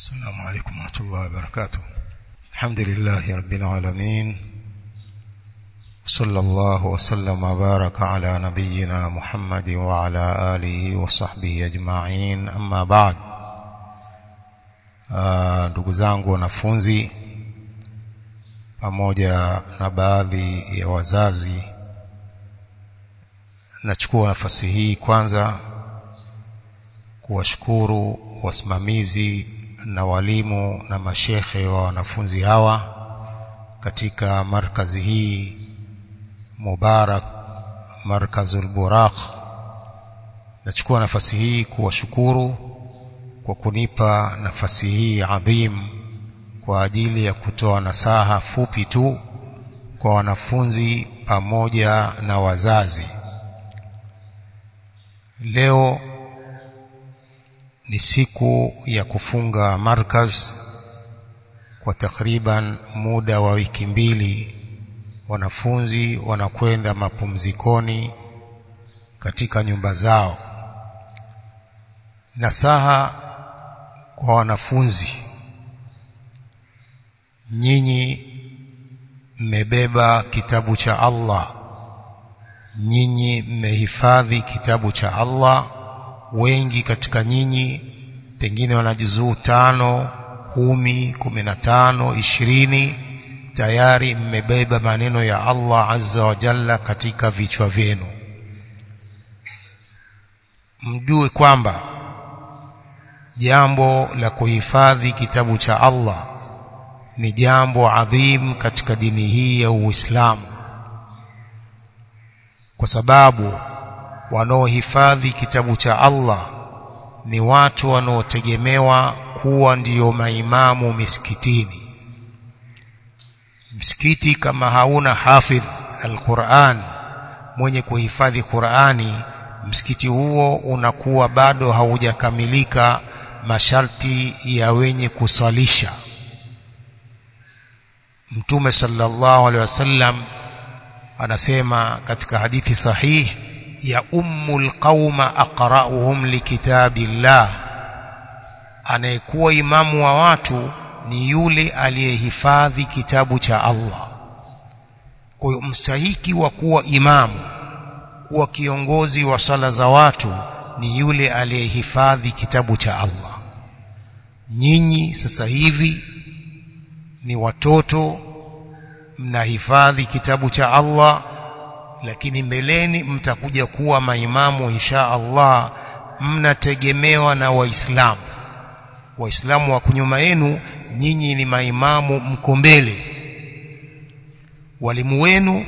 السلام عليكم ورحمة الله وبركاته الحمد لله رب العالمين صلى الله وسلم وبارك على نبينا محمد وعلى آله وصحبه أجمعين أما بعد ndugu zangu wanafunzi pamoja na baadhi ya wazazi nachukua nafasi hii kwanza kuwashukuru wasimamizi na walimu na mashekhe wa wanafunzi hawa katika markazi hii Mubarak Markazul Buraq. Nachukua nafasi hii kuwashukuru kwa kunipa nafasi hii adhim kwa ajili ya kutoa nasaha fupi tu kwa wanafunzi pamoja na wazazi. Leo ni siku ya kufunga markaz kwa takriban muda wa wiki mbili. Wanafunzi wanakwenda mapumzikoni katika nyumba zao. Nasaha kwa wanafunzi. Nyinyi mmebeba kitabu cha Allah. Nyinyi mmehifadhi kitabu cha Allah wengi katika nyinyi pengine wana juzuu tano kumi kumi na tano ishirini tayari mmebeba maneno ya Allah azza wa jalla katika vichwa vyenu. Mjue kwamba jambo la kuhifadhi kitabu cha Allah ni jambo adhim katika dini hii ya Uislamu. Kwa sababu wanaohifadhi kitabu cha Allah ni watu wanaotegemewa kuwa ndiyo maimamu misikitini. Msikiti kama hauna hafidh alquran mwenye kuhifadhi Qurani msikiti huo unakuwa bado haujakamilika masharti ya wenye kuswalisha. Mtume sallallahu alaihi wasallam anasema katika hadithi sahih ya ummul qauma aqra'uhum likitabillah. Anayekuwa imamu wa watu ni yule aliyehifadhi kitabu cha Allah. Kwa hiyo mstahiki wa kuwa imamu kuwa kiongozi wa sala za watu ni yule aliyehifadhi kitabu cha Allah. Nyinyi sasa hivi ni watoto mnahifadhi kitabu cha Allah lakini mbeleni mtakuja kuwa maimamu insha Allah mnategemewa na waislamu. Waislamu wa kunyuma yenu nyinyi ni maimamu mko mbele. Walimu wenu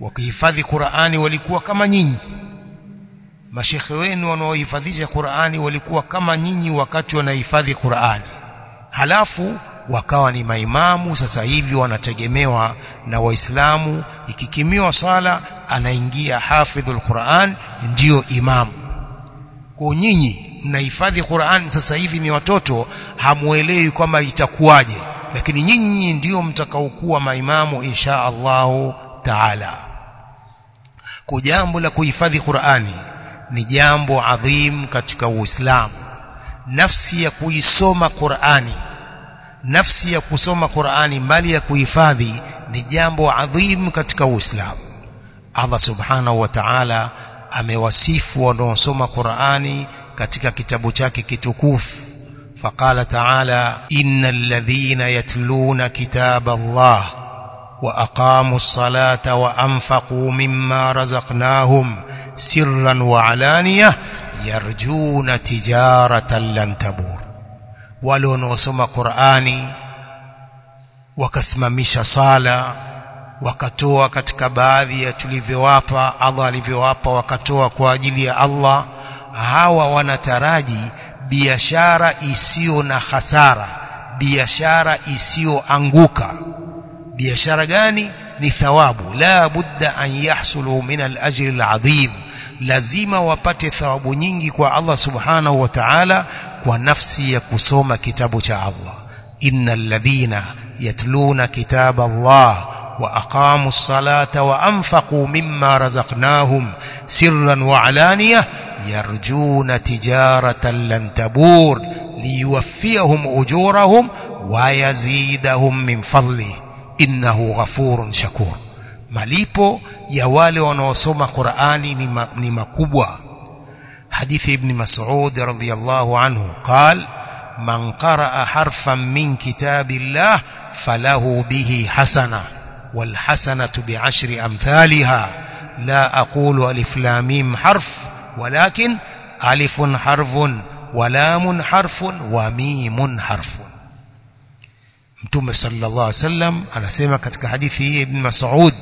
wakihifadhi Qur'ani walikuwa kama nyinyi. Mashekhe wenu wanaohifadhisha Qur'ani walikuwa kama nyinyi wakati wanahifadhi Qur'ani. Halafu wakawa ni maimamu sasa hivi wanategemewa na waislamu ikikimiwa sala anaingia hafidhul Qur'an ndiyo imamu kwa nyinyi mnahifadhi Qur'an sasa hivi ni watoto hamuelewi kwamba itakuwaje. Lakini nyinyi ndiyo mtakaokuwa maimamu insha Allahu taala. Kwa jambo la kuhifadhi Qur'ani ni jambo adhim katika Uislamu. Nafsi ya kuisoma Qur'ani nafsi ya kusoma Qur'ani mbali ya kuhifadhi ni jambo adhim katika Uislamu Allah subhanahu wa ta'ala amewasifu wanaosoma Qur'ani katika kitabu chake kitukufu فقال تعالى إن الذين يتلون كتاب الله وأقاموا الصلاة وأنفقوا مما رزقناهم سرا وعلانية يرجون تجارة لن wale wanaosoma Qur'ani wakasimamisha sala wakatoa katika baadhi ya tulivyowapa Allah alivyowapa wakatoa kwa ajili ya Allah hawa wanataraji biashara isiyo na hasara biashara isiyoanguka. Biashara gani? Ni thawabu. La budda an yahsulu min al-ajri al lazima wapate thawabu nyingi kwa Allah subhanahu wa ta'ala kwa nafsi ya kusoma kitabu cha Allah innal ladhina yatluna kitab Allah wa aqamu as-salata wa anfaqu mimma razaqnahum sirran wa alaniyah yarjuna tijaratan lan tabur liyuwaffiyahum ujurahum wa yazidahum min fadli innahu ghafurun shakur malipo ya wale wanaosoma Qur'ani ni, ma, ni makubwa حديث ابن مسعود رضي الله عنه قال من قرأ حرفا من كتاب الله فله به حسنة والحسنة بعشر أمثالها. لا أقول ألف لاميم حرف ولكن ألف حرف ولام حرف وميم حرف. متوم صلى الله عليه وسلم أنا سيما كتك حديثي ابن مسعود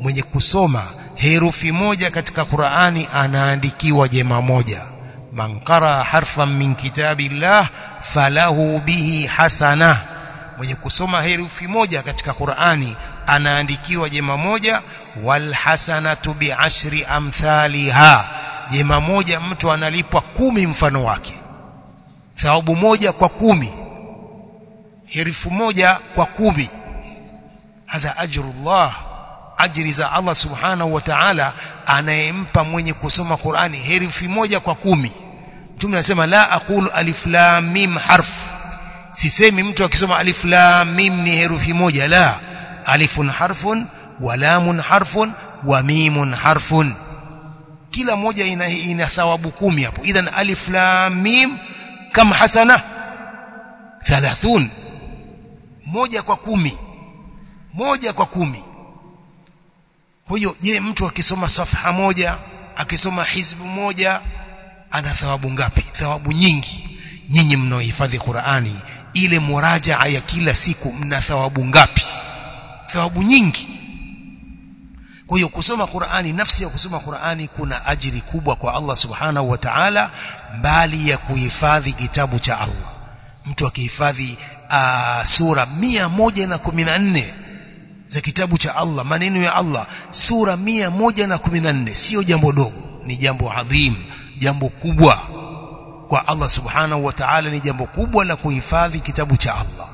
من يكسوما herufi moja katika Qur'ani anaandikiwa jema moja. Man qara harfan min kitabillah falahu bihi hasana. Mwenye kusoma herufi moja katika Qur'ani anaandikiwa jema moja wal hasanatu bi ashri amthaliha. Jema moja mtu analipwa kumi mfano wake. Thawabu moja kwa kumi. Herufi moja kwa kumi. Hadha ajrullah ajri za Allah subhanahu wa ta'ala anayempa mwenye kusoma Qur'ani herufi moja kwa kumi. Mtume anasema la aqulu alif lam mim harf. Sisemi mtu akisoma alif lam mim ni herufi moja la. Alifun harfun wa lamun harfun wa mimun harfun. Kila moja ina, ina thawabu kumi hapo. Idhan alif lam mim kam hasana? 30 moja kwa kumi. Moja kwa kumi kwa hiyo je mtu akisoma safha moja akisoma hizbu moja ana thawabu ngapi? Thawabu nyingi. Nyinyi mnaohifadhi Qur'ani ile murajaa ya kila siku mna thawabu ngapi? Thawabu nyingi. Kwa hiyo kusoma Qur'ani nafsi ya kusoma Qur'ani kuna ajiri kubwa kwa Allah subhanahu wa ta'ala mbali ya kuhifadhi kitabu cha Allah. Mtu akihifadhi uh, sura 114 za kitabu cha Allah maneno ya Allah sura mia moja na kumi na nne. Sio jambo dogo ni jambo adhim jambo kubwa kwa Allah subhanahu wa ta'ala ni jambo kubwa la kuhifadhi kitabu cha Allah.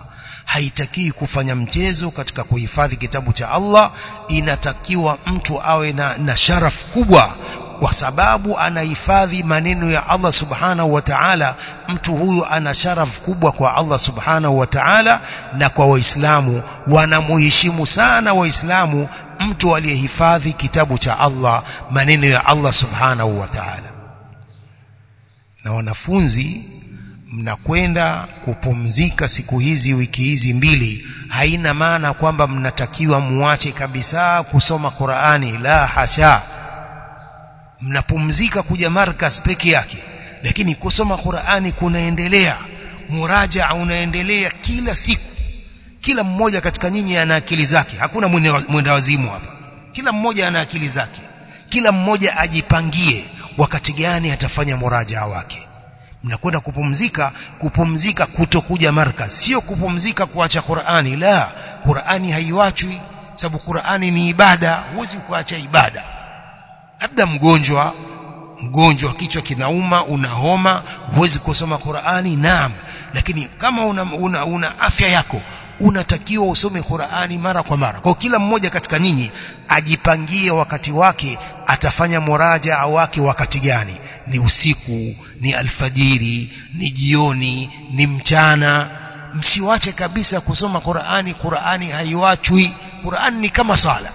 Haitakii kufanya mchezo katika kuhifadhi kitabu cha Allah. Inatakiwa mtu awe na, na sharaf kubwa kwa sababu anahifadhi maneno ya Allah subhanahu wa ta'ala mtu huyu ana sharaf kubwa kwa Allah subhanahu wa ta'ala na kwa waislamu. Wanamuheshimu sana waislamu mtu aliyehifadhi kitabu cha Allah maneno ya Allah subhanahu wa ta'ala. Na wanafunzi mnakwenda kupumzika siku hizi wiki hizi mbili haina maana kwamba mnatakiwa muache kabisa kusoma Qur'ani. La hasha mnapumzika kuja markas peke yake. Lakini kusoma Qur'ani kunaendelea. Murajaa unaendelea kila siku. Kila mmoja katika nyinyi ana akili zake. Hakuna mwenda wazimu hapa. Kila mmoja ana akili zake. Kila mmoja ajipangie wakati gani atafanya murajaa wake. Mnakwenda kupumzika kupumzika kutokuja markaz sio kupumzika kuacha Qur'ani. La Qur'ani haiwachwi. Sababu Qur'ani ni ibada. Huwezi kuacha ibada labda mgonjwa mgonjwa kichwa kinauma una homa huwezi kusoma Qur'ani naam. Lakini kama una, una, una afya yako unatakiwa usome Qur'ani mara kwa mara. Kwa kila mmoja katika ninyi ajipangie wakati wake atafanya muraja wake wakati gani. Ni usiku ni alfajiri ni jioni ni mchana. Msiwache kabisa kusoma Qur'ani Qur'ani haiwachwi. Qur'ani ni kama swala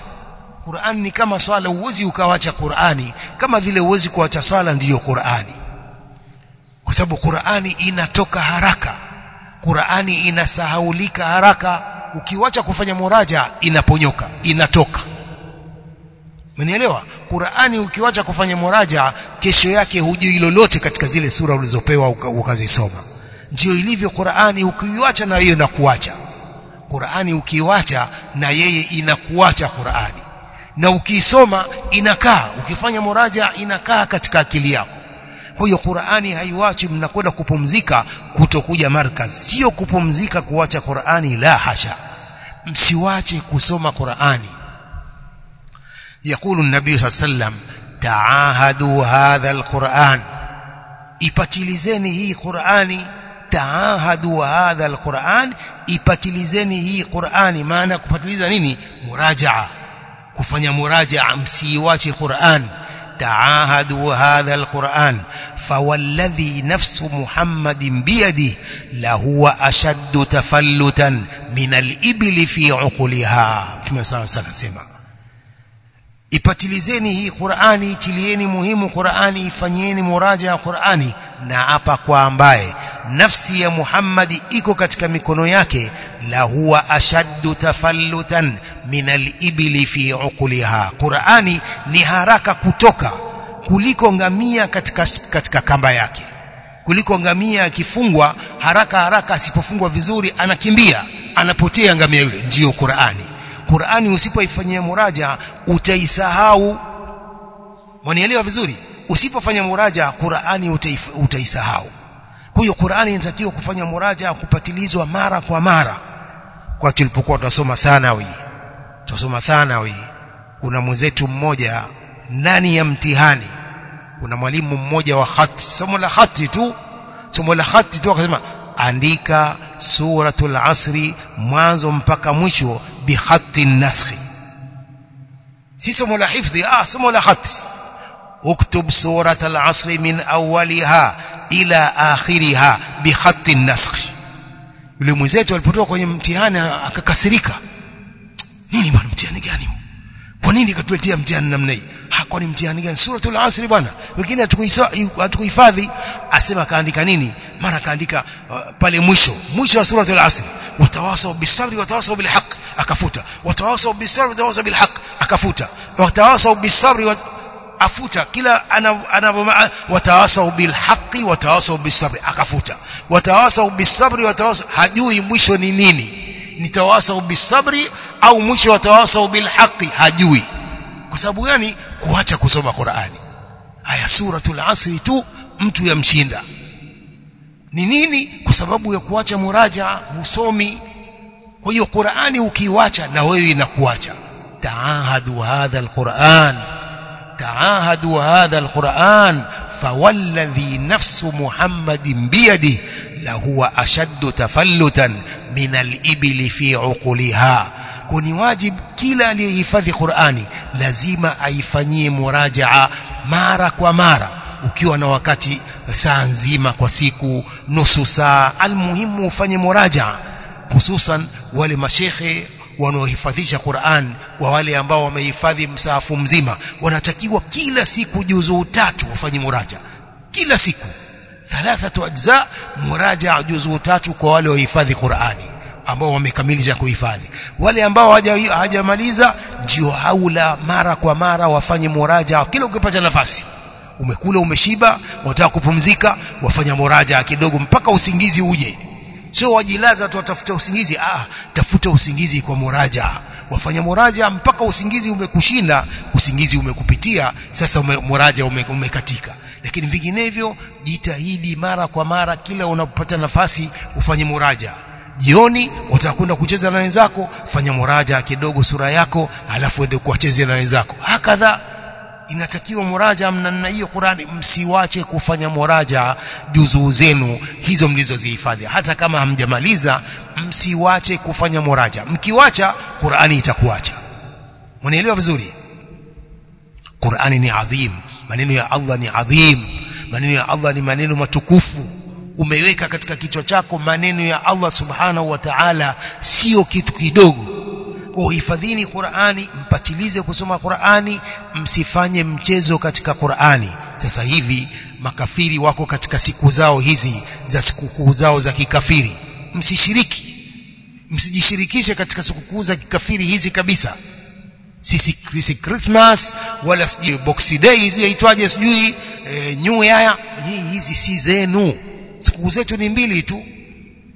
Qur'ani ni kama swala uwezi ukawacha Qur'ani kama vile uwezi kuacha swala ndiyo Qur'ani kwa sababu Qur'ani inatoka haraka Qur'ani inasahaulika haraka ukiwacha kufanya muraja inaponyoka inatoka Umenielewa? Qur'ani ukiwacha kufanya muraja kesho yake hujui lolote katika zile sura ulizopewa ukazisoma. Ndio ilivyo Qur'ani ukiwacha na yeye inakuacha. Qur'ani ukiwacha na yeye inakuacha Qur'ani Na ukiisoma inakaa, ukifanya muraja inakaa katika akili yako. Kwa hiyo Qur'ani haiwachi mnakwenda kupumzika kutokuja markaz. Sio kupumzika kuacha Qur'ani la hasha. Msiwache kusoma Qur'ani. يقول النبي صلى الله عليه وسلم تعاهدوا هذا القرآن ipatilizeni hii Qur'ani taahadu hadha alquran ipatilizeni hii Qur'ani maana kupatiliza nini murajaa kufanya murajaa msiiwache Qur'an تعاهدوا هذا القرآن فوالذي نفس محمد بيده لهو أشد تفلتا من الإبل في عقلها كما صلى الله عليه وسلم ipatilizeni hii Qur'ani tilieni muhimu Qur'ani ifanyeni muraja ya Qur'ani na hapa kwa ambaye nafsi ya Muhammad iko katika mikono yake la huwa ashaddu tafallutan min al-ibli fi uquliha. Qur'ani ni haraka kutoka kuliko ngamia katika katika kamba yake. Kuliko ngamia akifungwa haraka haraka asipofungwa vizuri anakimbia anapotea ngamia yule. Ndiyo Qur'ani. Qur'ani usipoifanyia muraja utaisahau. Mwanielewa vizuri? Usipofanya muraja Qur'ani utaisahau. Hiyo Qur'ani inatakiwa kufanya muraja kupatilizwa mara kwa mara. Kwa tulipokuwa tunasoma thanawi tunasoma thanawi kuna mwenzetu mmoja nani ya mtihani? Kuna mwalimu mmoja wa khati somo la khati tu somo la khati tu akasema andika suratul asri mwanzo mpaka mwisho bi khati naskhi. Si somo la hifdhi ah somo la khati. Uktub suratul asri min awwaliha ila akhiriha bi khati naskhi. Yule mwenzetu alipotoka kwenye mtihani akakasirika nini bwana mtihani gani kwa nini katuletea mtihani namna hii kwa ni mtihani gani suratul asri bwana wengine hatukuhifadhi asema kaandika nini mara kaandika uh, pale mwisho mwisho wa suratul asri watawasau bisabri watawasau bilhaq akafuta watawasau bisabri watawasau bilhaq akafuta watawasau bisabri wat... afuta kila anavyo watawasau bilhaqi watawasau bisabri akafuta watawasau bisabri watawasau hajui mwisho ni nini nitawasau bisabri au mwisho watawasau bilhaqi hajui kwa sababu gani kuacha kusoma Qur'ani aya suratul asri tu mtu yamshinda ni nini kwa sababu ya kuacha muraja husomi kwa hiyo Qur'ani ukiwacha na wewe inakuacha taahadu hadha alquran taahadu hadha alquran fawalladhi nafsu muhammadin biyadi lahuwa ashaddu tafallutan min alibli fi uquliha kuni wajib kila aliyehifadhi Qur'ani lazima aifanyie murajaa mara kwa mara ukiwa na wakati saa nzima kwa siku nusu saa. Almuhimu ufanye murajaa hususan wale mashekhe wanaohifadhisha Qur'an wa wale ambao wamehifadhi msaafu mzima wanatakiwa kila siku juzuu tatu wafanye muraja kila siku. Thalathatu ajza muraja juzuu tatu kwa wale wahifadhi Qur'ani ambao wamekamilisha kuhifadhi. Wale ambao hawajamaliza ndio haula mara kwa mara wafanye muraja kila ukipata nafasi umekula umeshiba unataka kupumzika wafanya muraja kidogo mpaka usingizi uje. Sio wajilaza tu watafuta usingizi. Ah tafuta usingizi kwa muraja wafanya muraja mpaka usingizi umekushinda usingizi umekupitia sasa ume, muraja ume, umekatika. Lakini vinginevyo jitahidi mara kwa mara kila unapopata nafasi ufanye muraja jioni utakwenda kucheza na wenzako fanya muraja kidogo sura yako alafu ende kuwachezea na wenzako. Hakadha inatakiwa muraja mna hiyo Qurani msiwache kufanya muraja juzuu zenu hizo mlizozihifadhi. Hata kama hamjamaliza msiwache kufanya muraja. Mkiwacha Qurani itakuacha mnaelewa vizuri? Qurani ni adhim. Maneno ya Allah ni adhim. Maneno ya Allah ni maneno matukufu umeweka katika kichwa chako maneno ya Allah subhanahu wa ta'ala sio kitu kidogo. Kwa hifadhini Qur'ani mpatilize kusoma Qur'ani msifanye mchezo katika Qur'ani. Sasa hivi makafiri wako katika siku zao hizi za sikukuu zao za kikafiri. Msishiriki. Msijishirikishe katika sikukuu za kikafiri hizi kabisa. Sisi sisi Christmas wala sijui Boxing Day hizi yaitwaje sijui e, New Year. Hii hizi si zenu siku zetu ni mbili tu.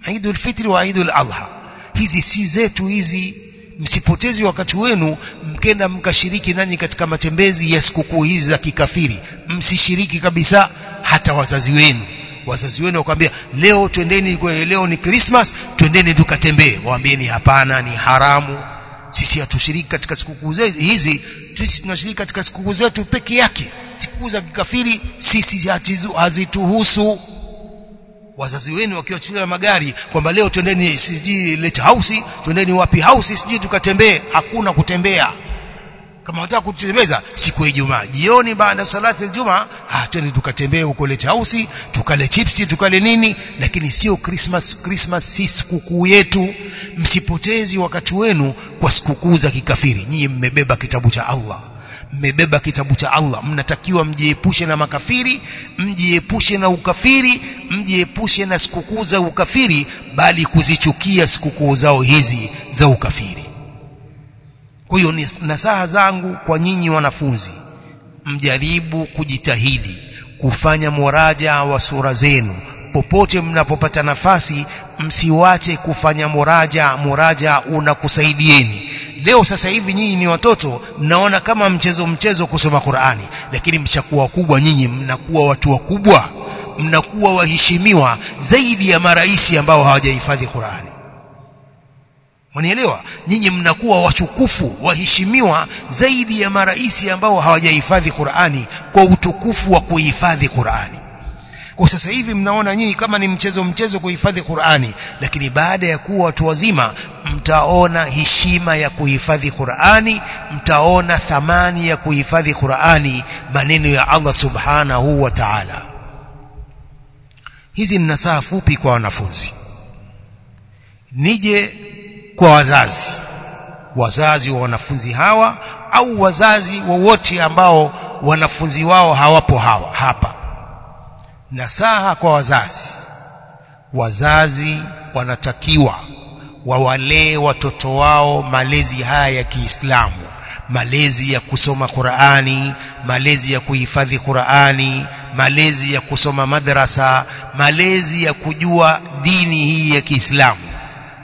Eidul Fitri wa Eidul Adha. Hizi si zetu hizi. Msipotezi wakati wenu mkenda mkashiriki nanyi katika matembezi ya sikukuu hizi za kikafiri. Msishiriki kabisa hata wazazi wenu. Wazazi wenu wakwambia leo twendeni leo ni Christmas twendeni tukatembee. Waambieni hapana ni haramu. Sisi hatushiriki katika sikukuu hizi. Sisi tunashiriki katika sikukuu zetu peke yake. Sikukuu za kikafiri sisi hazituhusu wazazi wenu wakiwachukulia magari kwamba leo twendeni sijui late house twendeni wapi house sijui tukatembee. Hakuna kutembea. Kama unataka kutembeza siku ya Ijumaa jioni baada ya salati aljuma ah twende tukatembee huko Lake House tukale chipsi tukale nini. Lakini sio Christmas Christmas si sikukuu yetu. Msipotezi wakati wenu kwa sikukuu za kikafiri. Nyinyi mmebeba kitabu cha Allah mmebeba kitabu cha Allah. Mnatakiwa mjiepushe na makafiri mjiepushe na ukafiri mjiepushe na sikukuu za ukafiri bali kuzichukia sikukuu zao hizi za ukafiri. Kwa hiyo ni nasaha zangu kwa nyinyi wanafunzi. Mjaribu kujitahidi kufanya muraja wa sura zenu popote mnapopata nafasi msiwache kufanya muraja muraja unakusaidieni leo sasa hivi nyinyi ni watoto mnaona kama mchezo mchezo kusoma Qur'ani lakini mshakuwa kubwa nyinyi mnakuwa watu wakubwa mnakuwa waheshimiwa zaidi ya marais ambao hawajahifadhi Qur'ani Mnielewa? Nyinyi mnakuwa wachukufu, waheshimiwa zaidi ya marais ambao hawajahifadhi Qur'ani kwa utukufu wa kuhifadhi Qur'ani. Kwa sasa hivi mnaona nyinyi kama ni mchezo mchezo kuhifadhi Qur'ani, lakini baada ya kuwa watu wazima mtaona heshima ya kuhifadhi Qur'ani, mtaona thamani ya kuhifadhi Qur'ani, maneno ya Allah Subhanahu wa Ta'ala. Hizi ni nasaha fupi kwa wanafunzi. Nije kwa wazazi wazazi wa wanafunzi hawa au wazazi wowote ambao wanafunzi wao hawapo hawa hapa nasaha kwa wazazi. Wazazi wanatakiwa wawalee watoto wao malezi haya ya Kiislamu. Malezi ya kusoma Qur'ani malezi ya kuhifadhi Qur'ani malezi ya kusoma madrasa malezi ya kujua dini hii ya Kiislamu.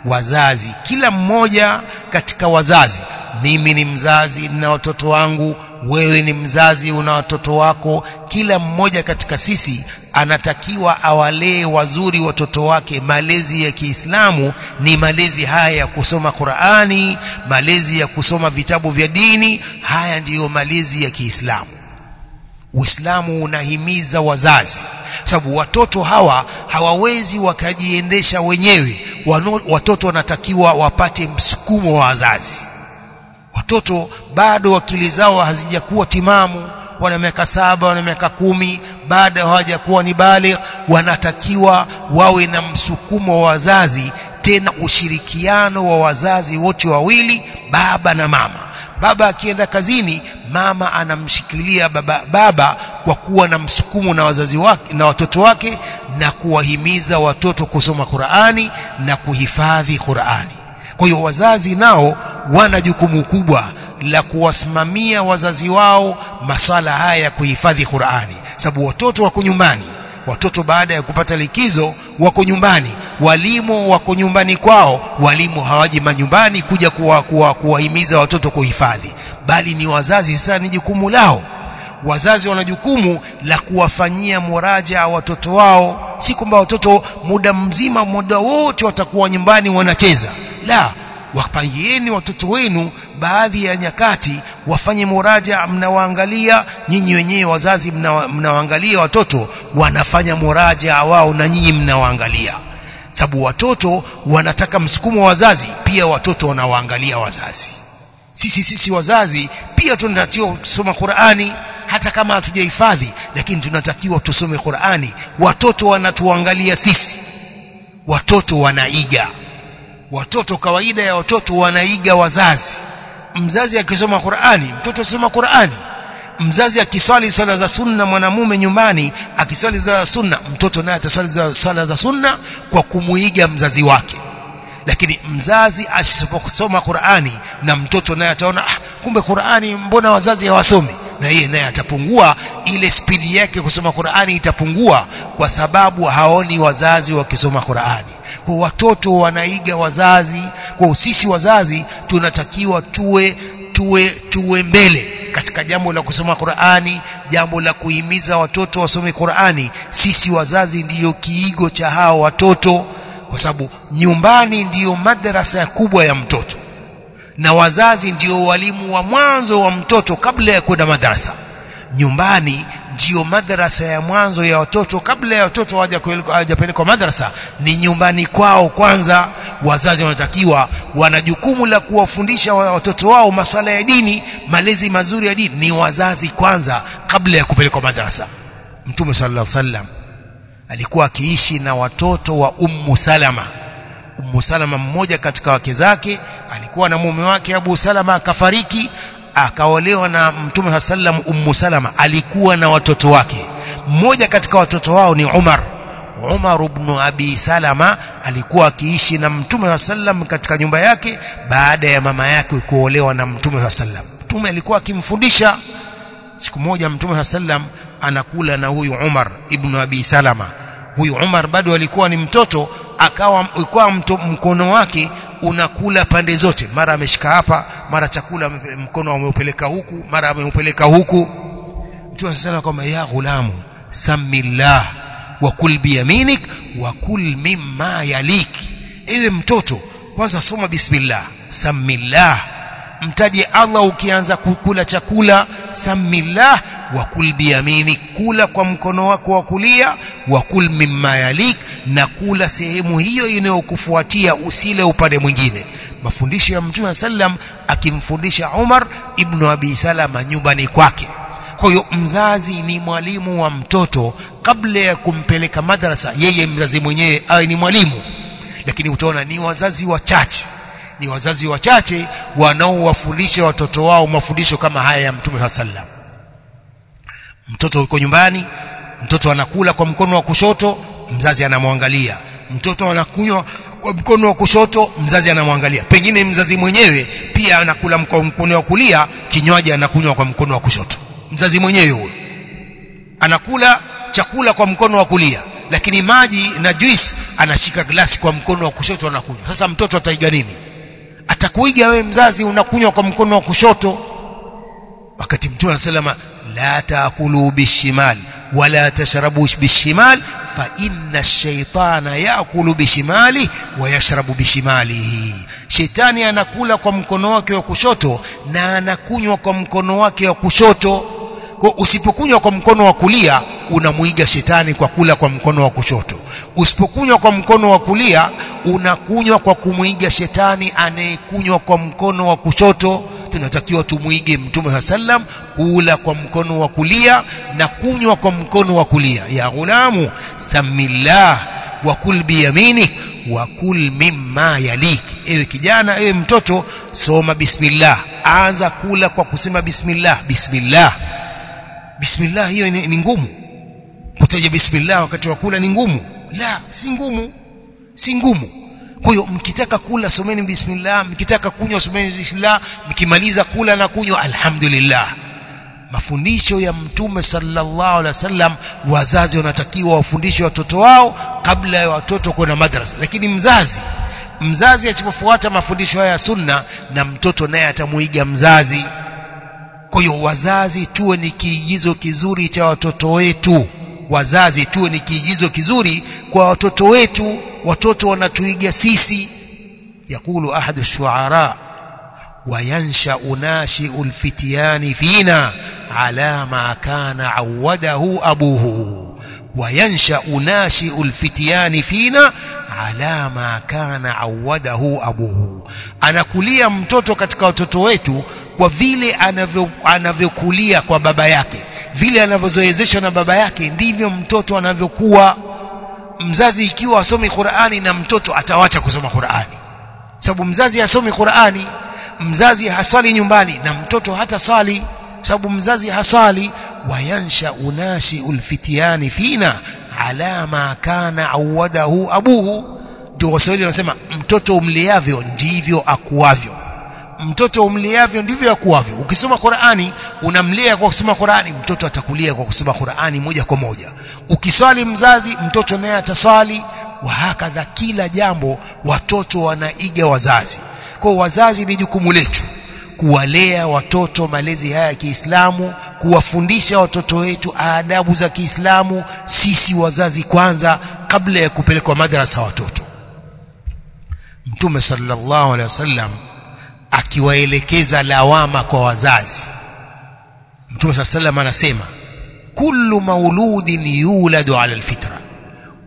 Wazazi kila mmoja katika wazazi mimi ni mzazi na watoto wangu wewe ni mzazi una watoto wako kila mmoja katika sisi anatakiwa awalee wazuri watoto wake. Malezi ya Kiislamu ni malezi haya ya kusoma Qur'ani malezi ya kusoma vitabu vya dini. Haya ndiyo malezi ya Kiislamu. Uislamu unahimiza wazazi sababu watoto hawa hawawezi wakajiendesha wenyewe. Wano, watoto wanatakiwa wapate msukumo wa wazazi. Watoto bado akili zao hazijakuwa timamu. Wana miaka saba wana miaka kumi bado hawajakuwa ni baligh wanatakiwa wawe na msukumo wa wazazi tena ushirikiano wa wazazi wote wawili baba na mama. Baba akienda kazini mama anamshikilia baba, baba kwa kuwa na msukumo na wazazi wake na watoto wake na kuwahimiza watoto kusoma Qur'ani na kuhifadhi Qur'ani. Kwa hiyo wazazi nao wana jukumu kubwa la kuwasimamia wazazi wao masala haya ya kuhifadhi Qur'ani sababu watoto wako nyumbani. Watoto baada ya kupata likizo wako nyumbani. Walimu wako nyumbani kwao. Walimu hawaji manyumbani kuja kuwahimiza kuwa, kuwa watoto kuhifadhi. Bali ni wazazi. Sasa ni jukumu lao. Wazazi wana jukumu la kuwafanyia muraja watoto wao. Si kwamba watoto muda mzima muda wote watakuwa nyumbani wanacheza. La wapangieni watoto wenu baadhi ya nyakati wafanye muraja mnawaangalia nyinyi wenyewe wazazi mnawaangalia mna watoto wanafanya muraja wao na nyinyi mnawaangalia. Sababu watoto wanataka msukumo wa wazazi pia watoto wanawaangalia wazazi. Sisi sisi wazazi pia tunatakiwa kusoma Qur'ani hata kama hatujahifadhi lakini tunatakiwa tusome Qur'ani. Watoto wanatuangalia sisi. Watoto wanaiga. Watoto kawaida ya watoto wanaiga wazazi mzazi akisoma Qur'ani mtoto asoma Qur'ani. Mzazi akiswali sala za sunna mwanamume nyumbani akiswali za sunna mtoto naye ataswali za sala za sunna kwa kumuiga mzazi wake. Lakini mzazi asiposoma Qur'ani na mtoto naye ataona ah, kumbe Qur'ani mbona wazazi hawasomi? Na yeye naye atapungua ile spidi yake kusoma Qur'ani itapungua kwa sababu haoni wazazi wakisoma Qur'ani kwa watoto wanaiga wazazi kwa sisi wazazi tunatakiwa tuwe tuwe tuwe mbele katika jambo la kusoma Qur'ani jambo la kuhimiza watoto wasome Qur'ani. Sisi wazazi ndiyo kiigo cha hao watoto kwa sababu nyumbani ndiyo madrasa kubwa ya mtoto na wazazi ndiyo walimu wa mwanzo wa mtoto kabla ya kwenda madrasa. Nyumbani ndiyo madrasa ya mwanzo ya watoto kabla ya watoto hawajapelekwa madrasa ni nyumbani kwao kwanza. Wazazi wanatakiwa wana jukumu la kuwafundisha watoto wao masala ya dini malezi mazuri ya dini. Ni wazazi kwanza kabla ya kupelekwa madrasa. Mtume sallallahu alaihi wasallam alikuwa akiishi na watoto wa ummu salama. Ummu salama mmoja katika wake zake alikuwa na mume wake abu salama akafariki akaolewa na mtume sallam ummu salama alikuwa na watoto wake mmoja katika watoto wao ni umar Umar ibn Abi Salama alikuwa akiishi na Mtume wa sallam katika nyumba yake baada ya mama yake kuolewa na Mtume wa sallam. Mtume alikuwa akimfundisha. Siku moja Mtume wa sallam anakula na huyu Umar ibn Abi Salama. Huyu Umar bado alikuwa ni mtoto, akawa mkono wake unakula pande zote, mara ameshika hapa, mara chakula mkono ameupeleka huku, mara ameupeleka huku. Mtume wa sallam kwamba ya ghulamu samillah wa kul biyaminik wakul mimma yalik. Ewe mtoto kwanza soma bismillah. Samillah mtaje Allah ukianza kukula chakula. Samillah wa kul biyaminik kula kwa mkono wako wa kulia. Wa kul mimma yalik na kula sehemu hiyo inayokufuatia usile upande mwingine. Mafundisho ya mtume sallam akimfundisha Umar ibn Abi Salama nyumbani kwake. Kwa hiyo mzazi ni mwalimu wa mtoto kabla ya kumpeleka madrasa. Yeye mzazi mwenyewe awe ni mwalimu. Lakini utaona ni wazazi wachache. Ni wazazi wachache wanaowafundisha watoto wao mafundisho kama haya ya mtume sallam mtoto yuko nyumbani mtoto anakula kwa mkono wa kushoto mzazi anamwangalia. Mtoto anakunywa kwa mkono wa kushoto mzazi anamwangalia. Pengine mzazi mwenyewe pia anakula kwa mkono wa kulia kinywaji anakunywa kwa mkono wa kushoto. Mzazi mwenyewe huyo. Anakula chakula kwa mkono wa kulia lakini maji na juice anashika glasi kwa mkono wa kushoto anakunywa. Sasa mtoto ataiga nini? Atakuiga wewe mzazi unakunywa kwa mkono wa kushoto? Wakati mtume anasema la taakulu bishimal wala tashrabu bishimal fa inna ash-shaytana yaakulu bishimali wa yashrabu bishimalihi. Shetani anakula kwa mkono wake wa kushoto na anakunywa kwa mkono wake wa kushoto. Kwa usipokunywa kwa mkono wa kulia unamuiga shetani kwa kula kwa mkono wa kushoto. Usipokunywa kwa mkono wa kulia unakunywa kwa kumuiga shetani anayekunywa kwa mkono wa kushoto tunatakiwa tumuige mtume wa sallam kula kwa mkono wa kulia na kunywa kwa mkono wa kulia. Ya ghulamu samillah wa kul biyaminik wa kul mimma yalik. Ewe kijana ewe mtoto soma bismillah. Anza kula kwa kusema bismillah. Bismillah. Bismillah hiyo ni, ni ngumu. Kutaja bismillah wakati wa kula ni ngumu. La si ngumu. Si ngumu kwa hiyo mkitaka kula someni bismillah mkitaka kunywa someni bismillah mkimaliza kula na kunywa alhamdulillah. Mafundisho ya mtume sallallahu alaihi wasallam wazazi wanatakiwa wafundishe watoto wao kabla ya watoto kwenda madrasa. Lakini mzazi mzazi asipofuata mafundisho haya ya sunna na mtoto naye atamuiga mzazi. Kwa hiyo wazazi tuwe ni kiigizo kizuri cha watoto wetu wazazi tuwe ni kiigizo kizuri kwa watoto wetu. Watoto wanatuiga sisi. Yakulu ahadu shuara wayansha unashi ulfitiani fina ala ma kana awadahu abuhu. Wayansha unashi ulfitiani fina ala ma kana awadahu abuhu. Anakulia mtoto katika watoto wetu kwa vile anavyokulia anavyo kwa baba yake vile anavyozoezeshwa na baba yake ndivyo mtoto anavyokuwa. Mzazi ikiwa asomi Qur'ani na mtoto atawacha kusoma Qur'ani. Sababu mzazi asomi Qur'ani mzazi haswali nyumbani na mtoto hata swali. Sababu mzazi haswali wayansha unashi ulfitiani fina ala ma kana awadahu abuhu. Ndio waswahili wanasema mtoto umliavyo ndivyo akuavyo mtoto umliavyo ndivyo yakuwavyo. Ukisoma Qur'ani unamlea kwa kusoma Qur'ani mtoto atakulia kwa kusoma Qur'ani moja kwa moja. Ukiswali mzazi mtoto naye ataswali wa hakadha kila jambo watoto wanaiga wazazi. Kwa wazazi ni jukumu letu kuwalea watoto malezi haya ya Kiislamu kuwafundisha watoto wetu adabu za Kiislamu sisi wazazi kwanza kabla ya kupelekwa madrasa watoto. Mtume sallallahu alaihi wasallam akiwaelekeza lawama kwa wazazi. Mtume sallallahu anasema kullu mauludin yuladu ala alfitra.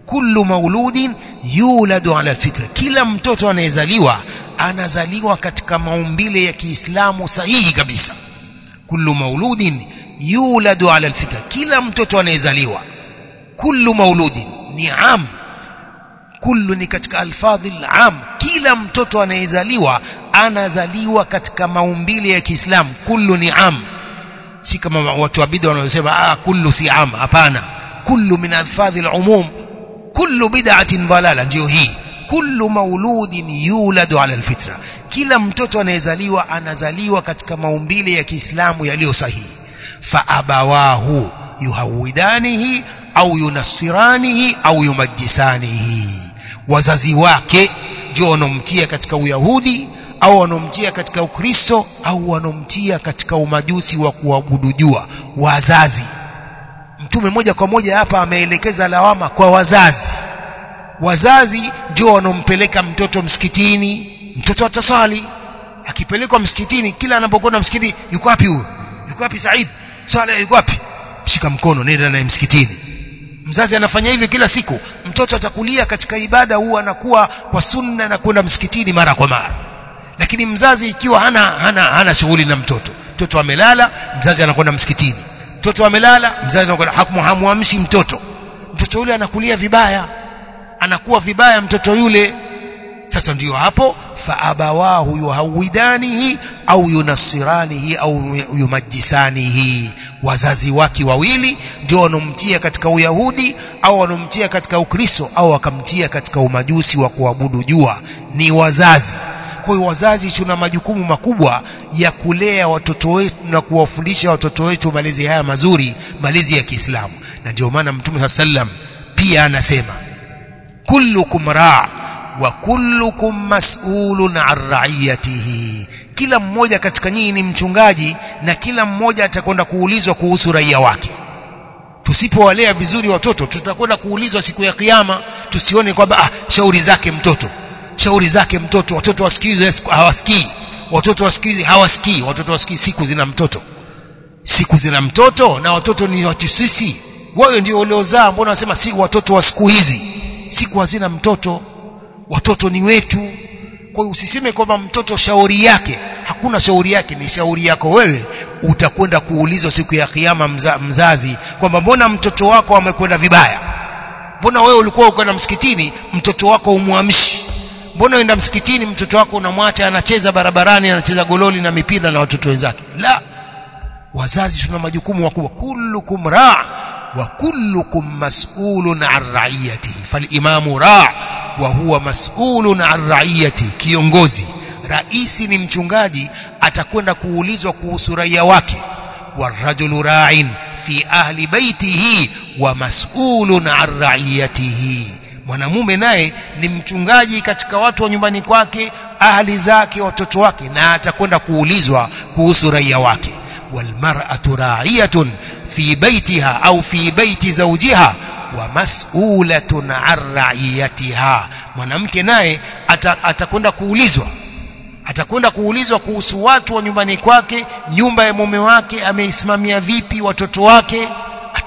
Kullu mauludin yuladu ala alfitra. Kila mtoto anayezaliwa anazaliwa katika maumbile ya Kiislamu sahihi kabisa. Kullu mauludin yuladu ala alfitra. Kila mtoto anayezaliwa kullu mauludin ni am. Kullu ni katika alfadhi am. Kila mtoto anayezaliwa anazaliwa katika maumbile ya Kiislamu kullu ni'am. Si kama watu wa bid'a wanaosema ah kullu si am. Hapana. Kullu min alfadhi alumum kullu bid'atin dalala ndio hii. Kullu mauludin yuladu ala alfitra. Kila mtoto anayezaliwa anazaliwa katika maumbile ya Kiislamu yaliyo sahihi. Fa abawahu yuhawidanihi au yunassiranihi au yumajisanihi wazazi wake ndio wanomtia katika uyahudi au wanomtia katika ukristo au wanomtia katika umajusi wa kuabudu jua wazazi. Mtume moja kwa moja hapa ameelekeza lawama kwa wazazi. Wazazi ndio wanompeleka mtoto msikitini mtoto ataswali. Akipelekwa msikitini kila anapokwenda msikitini yuko wapi huyo yuko wapi Said? Swala yuko wapi? Shika mkono nenda naye msikitini. Mzazi anafanya hivyo kila siku. Mtoto atakulia katika ibada huwa anakuwa kwa sunna na kwenda msikitini mara kwa mara lakini mzazi ikiwa hana hana hana shughuli na mtoto mtoto amelala mzazi anakwenda msikitini. Mtoto amelala mzazi anakwenda hamuamshi mtoto. Mtoto yule anakulia vibaya. Anakuwa vibaya mtoto yule. Sasa ndiyo hapo fa abawahu yuhawidanihi au yunassiranihi au yumajisanihi. Wazazi wake wawili ndio wanomtia katika uyahudi au wanomtia katika ukristo au wakamtia katika umajusi wa kuabudu jua. Ni wazazi kwa wazazi tuna majukumu makubwa ya kulea watoto wetu na kuwafundisha watoto wetu malezi haya mazuri malezi ya Kiislamu. Na ndio maana Mtume sallam pia anasema kullukum raa wa kullukum mas'ulun an ra'iyatihi. Kila mmoja katika nyinyi ni mchungaji na kila mmoja atakwenda kuulizwa kuhusu raia wake. Tusipowalea vizuri watoto tutakwenda kuulizwa siku ya kiyama tusione kwamba ah shauri zake mtoto shauri zake mtoto watoto wasikii hawasikii. Watoto wasikii hawasikii. Watoto wasikii siku zina mtoto. Siku zina mtoto na watoto ni watu sisi. Wewe ndio uliozaa mbona unasema si watoto wa siku hizi? Siku hazina mtoto. Watoto ni wetu. Kwa hiyo usiseme kwamba mtoto shauri yake hakuna shauri yake ni shauri yako wewe. Utakwenda kuulizwa siku ya kiyama mza, mzazi kwamba mbona mtoto wako amekwenda vibaya? Mbona wewe ulikuwa ukwenda msikitini mtoto wako umwamshi mbona uenda msikitini mtoto wako unamwacha anacheza barabarani anacheza gololi na mipira na watoto wenzake? La. Wazazi tuna majukumu makubwa. Kullukum raa wa kullukum mas'ulun an ra'iyatihi falimamu ra wa huwa mas'ulun an ra'iyati. Kiongozi. Raisi ni mchungaji atakwenda kuulizwa kuhusu raia wake. Warajulu ra'in fi ahli baitihi wa mas'ulun an ra'iyatihi mwanamume naye ni mchungaji katika watu wa nyumbani kwake ahli zake watoto wake na atakwenda kuulizwa kuhusu raia wake. Walmar'atu ra'iyatun fi baitiha au fi baiti zawjiha wa mas'ulatun an ra'iyatiha. Mwanamke naye atakwenda kuulizwa atakwenda kuulizwa kuhusu watu wa nyumbani kwake nyumba ya mume wake ameisimamia vipi watoto wake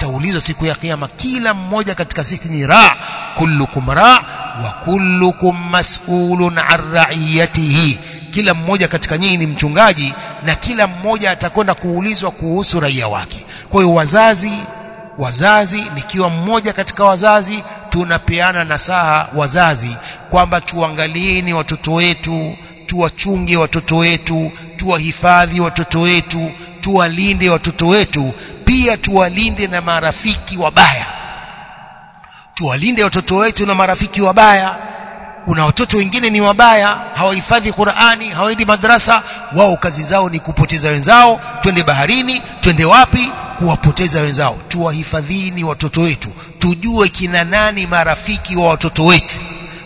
ataulizwa siku ya kiyama kila mmoja katika sisi ni ra kullukum ra wa kullukum mas'ulun an ra'iyatihi. Kila mmoja katika nyinyi ni mchungaji na kila mmoja atakwenda kuulizwa kuhusu raia wake. Kwa hiyo wazazi wazazi nikiwa mmoja katika wazazi tunapeana nasaha wazazi kwamba tuangalieni watoto wetu tuwachunge watoto wetu tuwahifadhi watoto wetu tuwalinde watoto wetu pia tuwalinde na marafiki wabaya. Tuwalinde watoto wetu na marafiki wabaya. Kuna watoto wengine ni wabaya hawahifadhi Qur'ani hawaendi madrasa. Wao kazi zao ni kupoteza wenzao. Twende baharini twende wapi? Kuwapoteza wenzao. Tuwahifadhini watoto wetu. Tujue kina nani marafiki wa watoto wetu.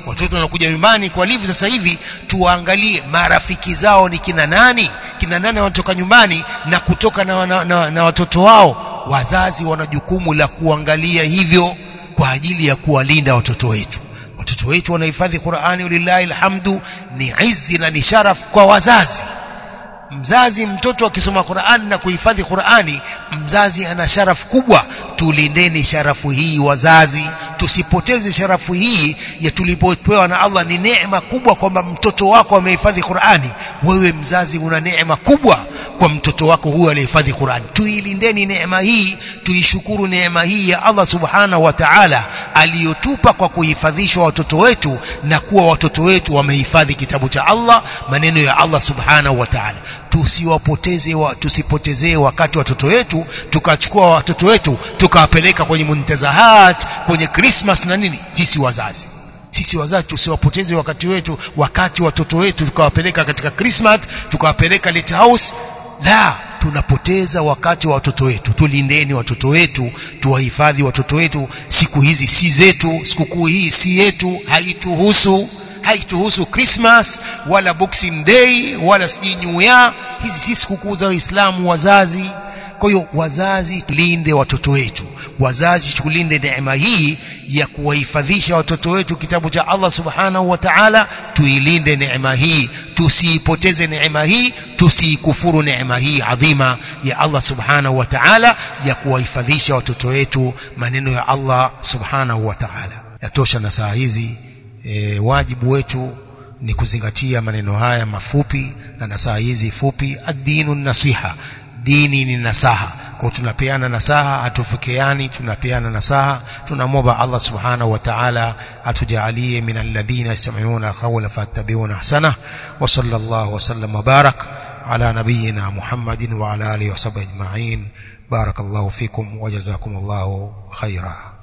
Watoto wanakuja nyumbani kwa livu sasa hivi tuwaangalie marafiki zao ni kina nani kina nani wanatoka nyumbani na kutoka na, na, na, na watoto wao. Wazazi wana jukumu la kuangalia hivyo kwa ajili ya kuwalinda watoto wetu. Watoto wetu wanahifadhi Qur'ani lillahi alhamdu ni izzi na ni sharaf kwa wazazi. Mzazi mtoto akisoma Qur'an na kuhifadhi Qur'ani mzazi ana sharafu kubwa. Tulindeni sharafu hii wazazi tusipoteze sharafu hii ya tulipopewa na Allah. Ni neema kubwa kwamba mtoto wako amehifadhi Qur'ani. Wewe mzazi una neema kubwa kwa mtoto wako huyo aliyehifadhi Qur'ani. Tuilindeni neema hii tuishukuru neema hii ya Allah subhanahu wa ta'ala aliyotupa kwa kuhifadhishwa watoto wetu na kuwa watoto wetu wamehifadhi kitabu cha Allah maneno ya Allah subhanahu wa ta'ala tusiwapoteze wa, tusipotezee wakati watoto wetu tukachukua watoto wetu tukawapeleka kwenye muntazahat kwenye Christmas na nini. Sisi wazazi. Sisi wazazi tusiwapoteze wakati wetu wakati watoto wetu tukawapeleka katika Christmas tukawapeleka house. La tunapoteza wakati wa watoto wetu. Tulindeni watoto wetu tuwahifadhi watoto wetu. Siku hizi si zetu sikukuu hii si yetu haituhusu haituhusu Christmas wala Boxing Day wala sijui New Year. Hizi si sikukuu za Waislamu wazazi. Kwa hiyo wazazi tulinde watoto wetu. Wazazi tulinde neema hii ya kuwahifadhisha watoto wetu kitabu cha Allah subhanahu wa ta'ala. Tuilinde neema hii tusiipoteze neema hii tusiikufuru neema hii adhima ya Allah subhanahu wa ta'ala ya kuwahifadhisha watoto wetu maneno ya Allah subhanahu wa ta'ala. Yatosha na saa hizi e, wajibu wetu ni kuzingatia maneno haya mafupi na nasaha hizi fupi. Ad-dinu nasiha. Dini ni nasaha. Kwa tunapeana nasaha hatufikiani tunapeana nasaha. Tunamwomba Allah subhanahu wa ta'ala atujalie min alladhina yastami'una qawla fattabi'una ahsana. Wa sallallahu wa sallam wa barak ala nabiyyina Muhammadin wa ala alihi wa sahbihi ajma'in. Barakallahu fikum wa jazakumullahu khaira